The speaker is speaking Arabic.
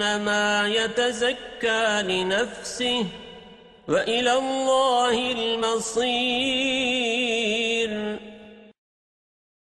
فَإِنَّمَا يَتَزَكَّى لِنَفْسِهِ وَإِلَى اللَّهِ الْمَصِيرُ.